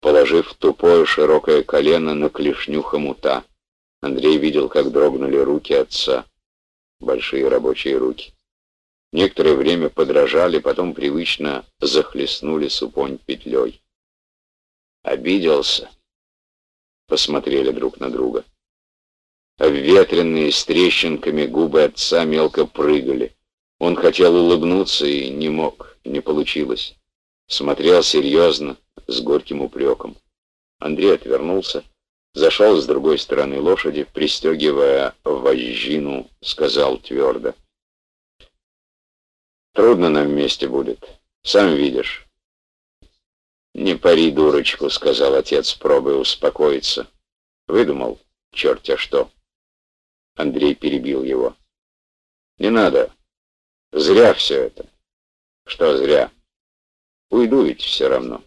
положив тупое широкое колено на клешню хомута. Андрей видел, как дрогнули руки отца, большие рабочие руки. Некоторое время подражали, потом привычно захлестнули супонь петлей. Обиделся. Посмотрели друг на друга. Обветренные с трещинками губы отца мелко прыгали. Он хотел улыбнуться и не мог, не получилось смотрел серьезно, с горьким упреком. Андрей отвернулся, зашел с другой стороны лошади, пристегивая вожжину, сказал твердо. «Трудно нам вместе будет, сам видишь». «Не пари дурочку», — сказал отец, пробуя успокоиться. «Выдумал, черт а что». Андрей перебил его. «Не надо. Зря все это». «Что зря?» Уйду ведь все равно.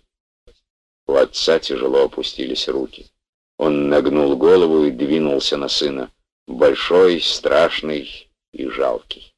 У отца тяжело опустились руки. Он нагнул голову и двинулся на сына, большой, страшный и жалкий.